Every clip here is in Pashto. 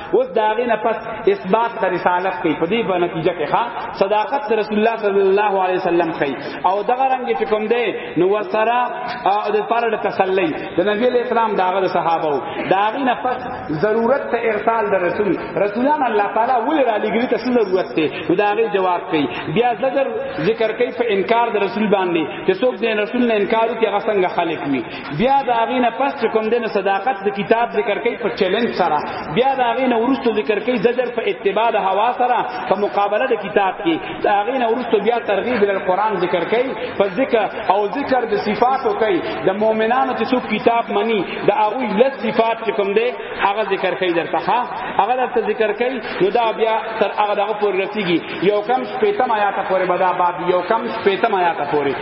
اوس دا غینه پس اثبات د رسالت کوي په دې باندې نتیجه کې ښا صداقت د رسول الله صلی الله علیه وسلم کوي او دغه رنګ چې کوم دی نو وسره او د پاره د تسلی د نبی علیہ السلام داغه د صحابه دا غینه پس ضرورت ته ارسال د رسول رسولان الله تعالی ول را لګی ته څه ضرورت دی نو دا غي جواب کوي بیا زجر ذکر کوي په انکار د رسول باندې چې څوک د رسول نه انکار کوي هغه څنګه خلق وي بیا دا غینه پس چې کوم دنه صداقت د کتاب ذکر کوي په چیلنج سره بیا دا غینه ورستو ذکر کوي زجر په اتباع د هوا سره په مقابله د کتاب کې دا غینه ورستو بیا ترغیب ال قران ذکر کوي په ذکر او ذکر د صفاتو کوي د مؤمنانو چې څوک کتاب مني د هغه لږ صفات چې کوم دی هغه ذکر کوي درته ها هغه درته ذکر کوي نو دا بیا تر هغه دغه پورې رسیږي یو کم شپېتم آیات پورې بدا باب یو کم شپېتم آیات پورې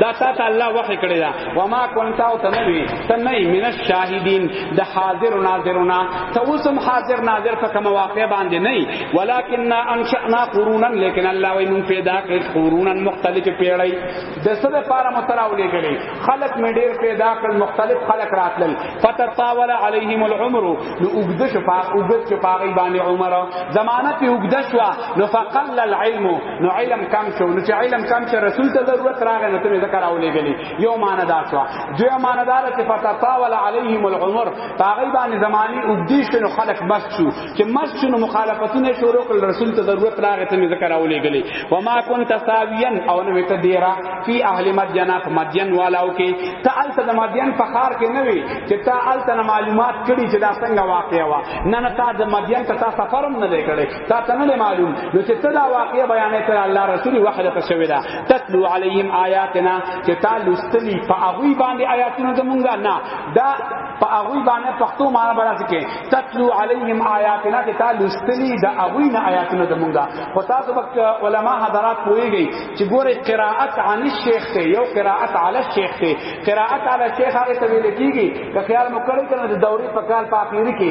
دا تا ته الله وحی کړی دا و ما كنت او تنوی تنوی من الشاهدین د حاضر ناظرنا ته اوسم حاضر ناظر په کوم واقع باندې نه ولکن انشأنا قرونا لیکن الله وی مون پیدا کړ قرونا مختلف پیړی د څه لپاره متراولې کړي خلق می ډیر پیدا کړ مختلف خلق راتل فتطاول علیهم العمر نو وګد شفا وګد شفا باندې عمر زمانہ په وګد شو نو فقل العلم نو علم کم شو نو چې علم کم شو رسول ته ضرورت راغی نو ته ذکر اولې غلي یو معنی دا شو دوی معنی دا چې فتطاول علیهم العمر هغه باندې زمانی وګدي شو نو خلق بس شو چې مس شو مخالفتونه شروع کړ رسول ته ضرورت راغی ته ذکر اولې غلي و ما كنت ساویا او نو ته دیرا فی اهل مدین اف مدین والاو کې ته الته د مدین په خار کې نه وی چې ته الته معلومات کړي چې دا څنګه واقع وا نه نه تا د مدین ته سفرم نه کړي تا ته نه معلوم نو چې ته دا واقعي بیانې ته الله رسول وحی ته شوی دا تتلو علیهم آیاتنا چې تا لستلی په هغه باندې آیاتونه زمونږه نه دا په هغه باندې پښتو معنا برابر کې تتلو علیهم آیاتنا چې تا لستلی دا هغه نه آیاتونه زمونږه خو تاسو وخت علما حضرات پوېږي چې ګوره قراءت عن الشیخ ته یو قراءت علی الشیخ ته قراءت علی الشیخ هغه ته ویل کیږي که خیال مو کړی کنه د دورې په کال په اخیر کې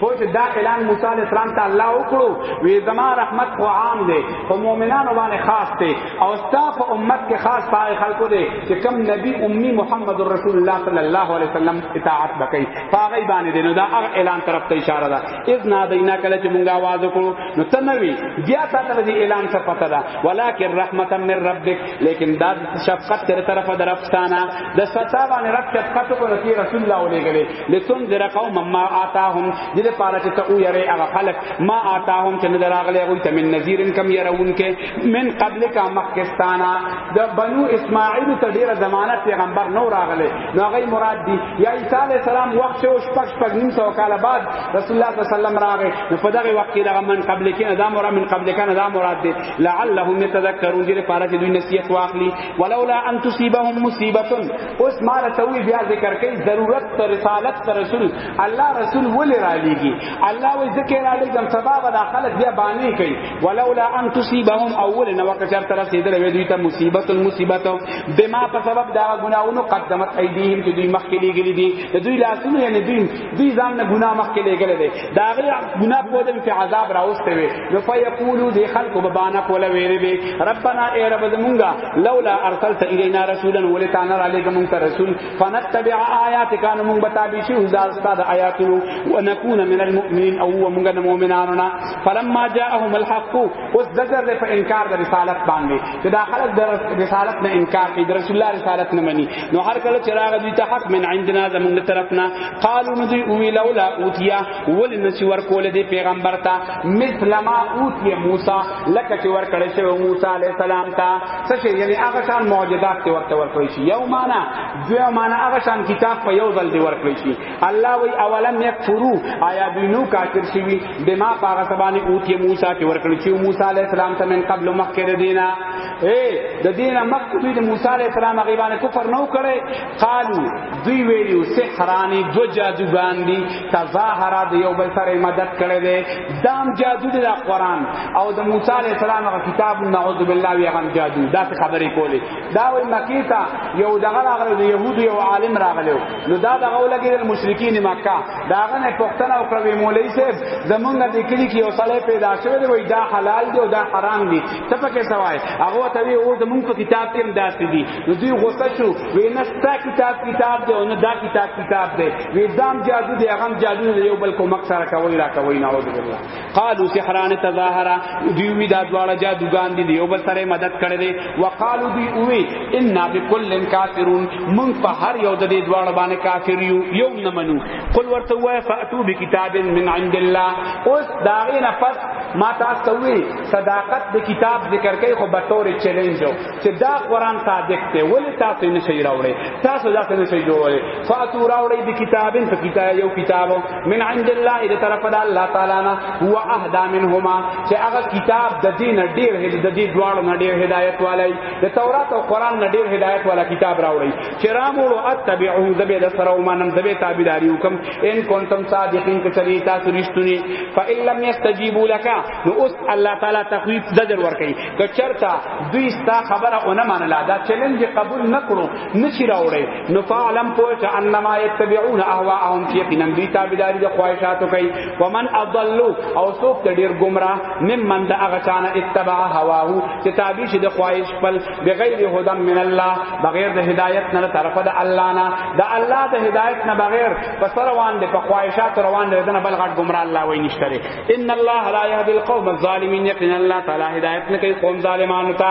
خو چې دا اعلان موسی علی السلام ته الله وکړو وی زما رحمت خو عام دی خو مؤمنانو باندې خاص دی او ستا په امت کې خاص پای خلکو دی چې کم نبی امي محمد رسول الله صلی الله علیه وسلم اطاعت وکړي هغه باندې دی نو دا هغه اعلان طرف ته اشاره ده اذ نادینا کله چې مونږه आवाज وکړو نو تنوي بیا ساته دی اعلان څه پته ده ولکن رحمتا من ربک لیکن دا شفقت تر طرف درفتانه د ستا باندې رب شفقت کو رسول الله علیه لتنذر قوم ما آتاهم دې لپاره چې ته ویری هغه خلق ما آتاهم چې نظر اغلی غوي ته من نذیر کم يرون کې من قبل کا مکستانا د بنو اسماعیل ته ډیره زمانہ پیغمبر نو راغله نو غي مراد دی یا عیسی علی السلام وخت او شپږ شپږ نیم سو کال بعد رسول الله صلی الله علیه وسلم راغی نو په دغه وخت کې دغه من قبل کې نه دا مراد من قبل کې نه دا مراد دی لعلهم يتذكرون دې لپاره چې دوی نصیحت واخلي ولولا ان تصيبهم مصیبه اوس ما ته وی بیا ذکر کوي ضرورت ته رسالت ته رسول الله رسول ولې را لېږي الله وی ذکر را لېږم سبا به دا خلک بیا باندې کوي ولولا ان تصيبهم اول نو که چرته رسیدل وی دوی ته مصیبت مصیبت بما په سبب دا ګناونو قدمت ایدیهم چې دوی مخکې لېږلي دي دوی لاسونه یعنی دوی دوی ځان نه ګناه مخکې لګل دي دا غي ګناه په دې کې عذاب راوستي وي نو فیقولو دې خلکو به بانا کوله ویری به ربنا ای رب زمونږه لولا ارسلت الینا رسولا ولتا نر علیک مونږ ته رسول فنتبع آیاتک ان مونږ بتا به شی هزار استاد آیاتو ونکون من المؤمنین او مونږ نه مؤمنانو نه فلما جاءهم الحق اوس دغه په انکار د رسالت باندې چې دا خلک د رسالت نه انکار کوي د رسول الله رسالت نه مني نو هر کله چې راغ دوی ته حق من عندنا زمونږ طرفنا قالو نو دوی وی لولا اوتیا ول نسی ور کول دی پیغمبر ته مثل ما اوتی موسی لکه چې ور کړی شو موسی علی السلام ته څه شي یعنی هغه شان معجزات ته ورته ور کړی شي یو معنا دوی معنا هغه شان کتاب په یو ځل دی ور کړی شي الله وی اولم یکفرو آیا دوی نو کافر شي بما پاغه سبانه اوتی موسی چې ور کړی شي موسی علی السلام ته من قبل مخکره دینا اے د دین مکه دوی د موسی علی السلام غیبانه کفر نو کړي قالو دوی ویلو سحرانی دو جادوګان دي تظاهر د یو بل سره مدد کړي دي دام جادو د قران او د موسی علی السلام غ کتاب نعوذ بالله وی غم جادو دا خبرې کولې دا وی مکی ته یو دغه راغلی د یهود یو عالم راغلی نو دا دغه ولګي د مشرکین مکه داغه نه پښتنه او کړوي مولوی صاحب زمونږ د کلی کې یو صلی پیدا شوی دی وای دا حلال دی او دا حرام دی ته پکې سوای هغه ته وی او زمونږ په کتاب کې هم داسې دي نو دوی غوسه شو وی نه ستا کتاب کتاب دی او نه دا کتاب کتاب دی وی دام جادو دی هغه جادو دی یو بل کومک سره کوي را کوي نه اعوذ بالله قالو سحران تظاهرا دوی وی دا دواړه جادوګان دي یو بل سره مدد کړي دي وقالو دوی وی ان بكل کافرون من په هر یو د دې دواړه باندې کافر یو یو نه منو قل ورته وای فاتو بکتاب من عند الله اوس داغه نه پس ما تاسو وی صداقت د کتاب ذکر کوي خو بطور چیلنج چې دا قران صادق دی ولی تاسو نه شي راوړي تاسو دا نه شي جوړي فاتو راوړي د کتابن په کتاب یو کتاب من عند الله دې طرف د الله تعالی نه هو اهدا منهما چې هغه کتاب د دین ډیر هدي د دې دواړو نه ډیر هدایت والای د تورات او قران نه ډیر هدایت والا کتاب راوړي چې راموړو اتبعو زبې د سره ومنم زبې تابعداري وکم ان کنتم صادقین کچری تاسو رښتونی فإن لم يستجيبوا لك نو اوس الله تعالی تخویف زجر ورکړي که چرتا دوی ستا خبره اونه منله دا چیلنج قبول نکړو نشي راوړي نو فعلم پوه چې انما یتبعون اهواهم چې یقینا دوی تابعداري د خواهشاتو کوي ومن اضل او څوک ته ډیر گمراه ممن د هغه چانه اتبع هواه چې تابع شي د خواهش خپل بغیر هدى من الله بغیر د هدایت نه طرفه د الله نه د الله د هدایت نه بغیر پس روان دي په خواهشات روان دي دنه بل غټ گمراه الله وای نشته ان الله لا يهدي القوم الظالمين يقين الله تعالى هدايت نكي قوم ظالمان تا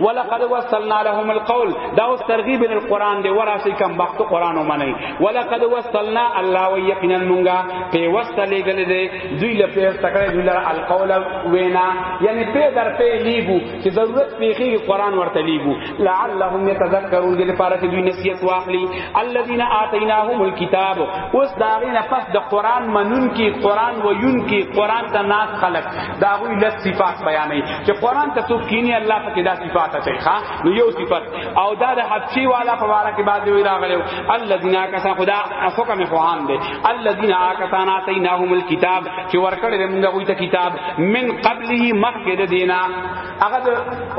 ولقد وصلنا لهم القول دا اوس ترغیب ان القران دی وراسي کم وخت قران ومني ولقد وصلنا الله ويقينا مونږه په وصل لګل دی دوی له په تکړه دوی له القول وینا یعنی په در په لیګو چې ضرورت پیخي قران ورته لیګو لعلهم يتذكرون دې لپاره چې دوی نصیحت واخلي الذين آتيناهم الكتاب اوس دا غینه پس د قران منون کی قران ویون کی قران ته ناس خلق دا غوی لس صفات بیانې چې قران ته څوک کینی الله پکې دا صفات اچي ښا نو یو صفات او دا د حبشي والا په واره کې بعد وی راغلی الذين کسان خدا حکم فهم دي الذين کسان آتيناهم الكتاب چې ورکړې موږ غوی ته کتاب من قبله مخکې د دینه هغه د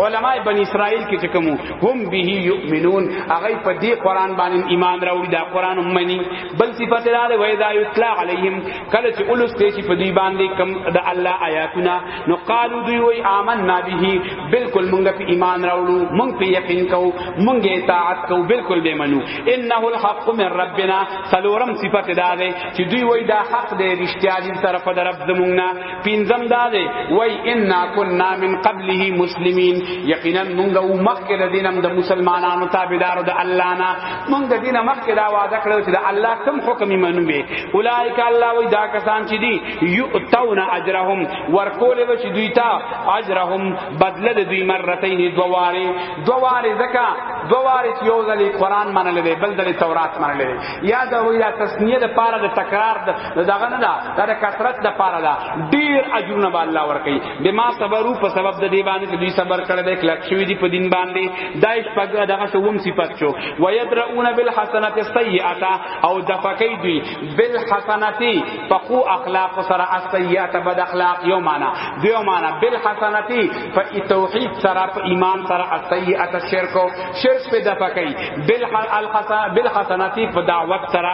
علماء بنی اسرائیل کې کوم هم به یؤمنون هغه په دې قران باندې ایمان راوړي دا قران مني بل صفات لري وای دا یتلا علیهم کله چې اولس ته چې په دې باندې کم د الله آیاتونه نو قالو دوی وای آمنا به بالکل مونږ په ایمان راوړو مونږ په یقین کو مونږ اطاعت کو بالکل به منو انه الحق من ربنا سلورم صفات دا ده چې دوی وای دا حق دی رښتیا دي طرف در رب زمونږ پینځم دا دی وای ان كنا من قبله مسلمین یقینا مونږ او مخکې د دینم د مسلمانانو تابعدار د الله نه مونږ د دینه مخکې دا وعده کړو چې د الله کوم حکم منو به اولایک الله وای دا کسان چې دی یؤتون اجرهم ورکول به چې دوی ته اجرهم بدله د دوی مرتين دواره دواره زکا دواره چې یو ځلې قران منل دی بل ځلې تورات منل دی یا دا وای تسنیه د پاره د تکرار د نو دا غنه دا دا د کثرت د پاره دا ډیر اجرونه به الله ورکړي به ما صبرو په سبب د دی باندې دوی صبر کړل د کلک شوی دی په دین باندې دایش پګ دغه شوم صفات شو ويدرؤون بالحسنات السيئات او دفقي دوی بالحسنات فقو اخلاق سره السيئات بد اخلاق یو معنا دیو معنا بالحسنات فالتوحید سره په ایمان سره السيئات شرک شرک په دفقي بالحسنات بالحسنات په دعوت سره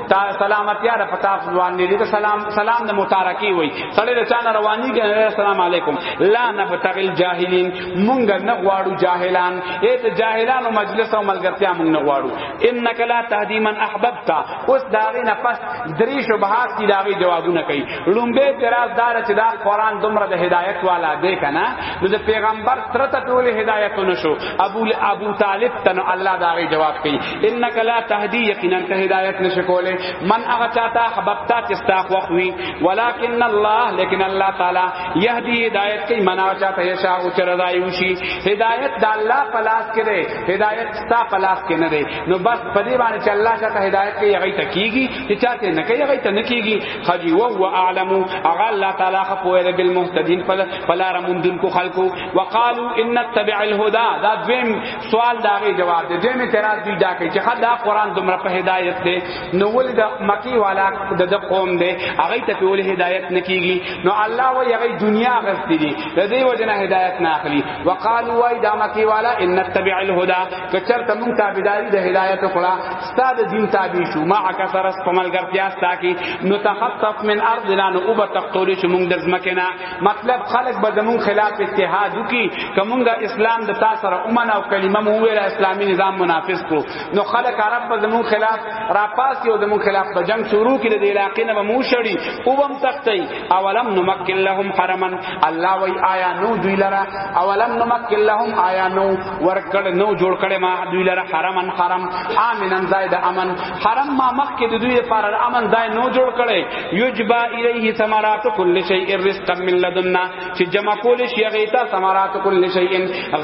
تا سلامتی را پتا ځوان دی ته سلام سلام د متارکی وای سړی له چانه رواني کنه سلام علیکم لا نبتغل جاهلین مونږ نه غواړو جاهلان ایت جاهلانو مجلس او ملګرتیا مونږ نه غواړو انک لا تهدی من احببت اوس داغه نه پس درې شبهات دی داغه جوابونه کوي لومبه اعتراض دار چې دا قران دومره د هدایت والا دی کنه نو د پیغمبر ترته ټول هدایت نشو ابو ابو طالب تن الله داغه جواب کوي انک لا تهدی یقینا ته هدایت نشکوله من هغه چاته احببتا چې ستا خوخوي ولکن الله لیکن الله تعالی یهدی هدایت کوي من هغه چاته یشاء او چرای وشي هدایت د الله پلاس کې ده هدایت ستا پلاس کې نه ده نو بس په دې باندې چې الله چاته هدایت کوي هغه ته کیږي چې چاته نه کوي هغه ته نه کیږي خجی او هو اعلم هغه الله تعالی خپوره بالمهتدین فلا رمون دن کو خلقو وقالو ان تبع الهدى دا دویم سوال دا غي جواب دی دوی می اعتراض دی دا کوي چې خدا قران دومره په هدایت دی نو ول د مکی والا د قوم دی هغه ته په ول هدایت نکیږي نو الله و یغی دنیا غست دی د دې وجنه هدایت نه اخلي وقالو وای دا مکی والا ان نتبع الهدى کچر تم تابعداري د هدایت کړه استاد دین تابع شو ما اکثر اس پملګر پیاس تا کی نو تخطف من ارضنا نو وب تقتول شو موږ د زمکنا مطلب خلق به زمون خلاف اتحاد وکي کومګه اسلام د تا سره اومن او کلمه مو ویل اسلامي نظام منافس کو نو خلق عرب به زمون خلاف را پاس یو زمون خلاف به جنگ شروع کړي د علاقې نه به مو شړي او بم تختی اولم نمکن لهم حرما الله وی آیا نو دوی لرا اولم نمکن لهم آیا نو ورکړ نو جوړ کړي ما دوی لرا حرما حرم امنن زائد امن حرم ما مخ کې دوی لپاره امن ځای نو جوړ کړي یجبا الیه ثمرات کل شیء رزقا من لدنا چې جمع کول شي هغه ته ثمرات کل شیء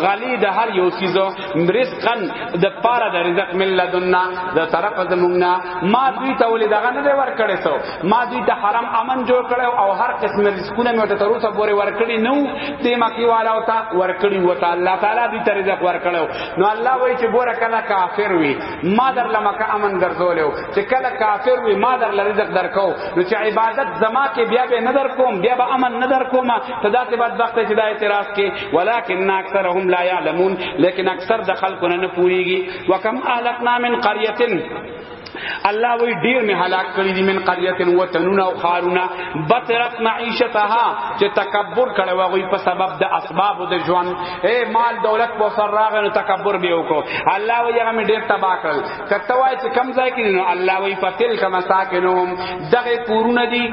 غلی د هر یو چیزو رزقا د پاره د رزق من لدنا د طرف د مونږه ما دوی ته ولې دغه نه ور کړې سو ما دوی ته حرام امن جوړ کړو او هر قسم رزقونه مې ته تر اوسه پورې ور کړی نو دې مکی والا او تا ور کړی وته الله تعالی دې تر رزق ور کړو نو الله وایي چې ګوره کله کافر وي ما در لمکه امن ګرځولیو چې کله کافر وي ما در رزق درکو نو چې عبادت زما کې بیا به نظر کوم بیا به امن نظر کوم ته داسې بدبخت چې دا اعتراض کې ولکن اکثرهم لا يعلمون لیکن اکثر د خلکو نه پوریږي وکم اهلکنا من قريه الله وی ډیر می هلاک کړی دی من قريه و تنونا او خارونا بطرت معیشتها چې تکبر کړو غوی په سبب د اسباب د ژوند اے مال دولت په سر راغی نو تکبر به وکړو الله وی هغه ډیر تبا کړل کته وای چې کم ځای کې نو الله وی فتل کما ساکنهم دغه کورونه دي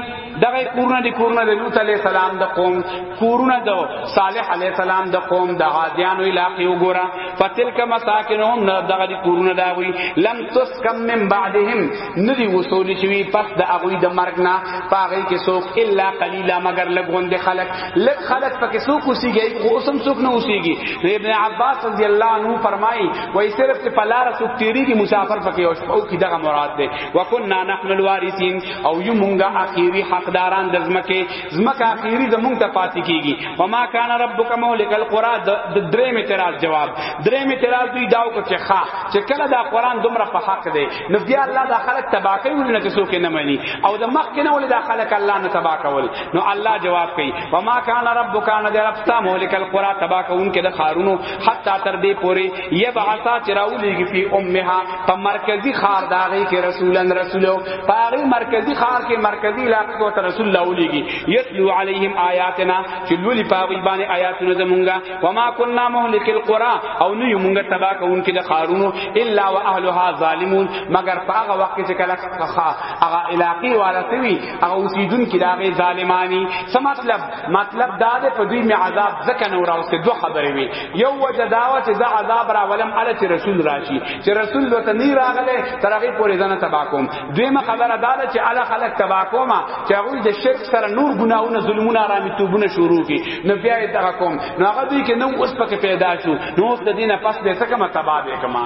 دغه کورونه دي کورونه د لوط علی السلام د قوم کورونه د صالح علی السلام د قوم د عادیانو علاقې وګوره فتل کما ساکنهم دغه کورونه دا وی لم تسکم من بعدهم ندی وصول شوی پس د اغوی د مرګ نه پاغه کې سوق الا قليلا مگر لګوند خلق لګ خلق پکې سوق اوسیږي خو اوسم سوق نه اوسیږي ابن عباس رضی الله عنه فرمایي وای صرف ته پلار سوق تیری کی مسافر پکې او شپو کی دغه مراد ده وکنا نحن الوارثین او یو مونږه اخیری حقداران د زمکه زمکه اخیری زمونږ ته پاتې کیږي وما کان ربک مولک القرى د درې می اعتراض جواب درې می اعتراض دوی داو کو چې ښا چې کله دا قران دومره په حق دی نو بیا الله دا خلق تبا کوي ولنه چې څوک نه مانی او د مخ کې نه ولې دا خلق الله نه تبا کول نو الله جواب کوي وما کان ربک ان د رب تا مهلک القرى تبا کون کې د خارونو حتا تر دې پوري یبعثا چراولیږي فی امها په مرکزی خار داغي کې رسولن رسولو پاغي مرکزی خار کې مرکزی علاقې کو ته رسول الله ولېږي یتلو علیهم آیاتنا چې لولي پاغي باندې آیاتونه زمونږه وما كنا مهلك القرى او نه یو مونږه تبا کوونکې د خارونو الا واهلها ظالمون مگر هغه وخت چې کله خا هغه علاقې والا سوي هغه اوسیدونکو د هغه ظالمانی څه مطلب مطلب دا ده په دوی می عذاب ځکه نور اوسه دوه خبرې وي یو وجه دا و چې دا عذاب را ولم علی رسول راشي چې رسول وته نه راغله ترغه پورې ځنه تبا کوم دویمه خبره دا ده چې الا خلق تبا کوما چې هغه د شرک سره نور ګناونه ظلمونه آرامي توبونه شروع کی نو بیا یې دغه کوم نو هغه دوی کې نو اوس پکې پیدا شو نو اوس د دینه پس به څه کما تبا به کما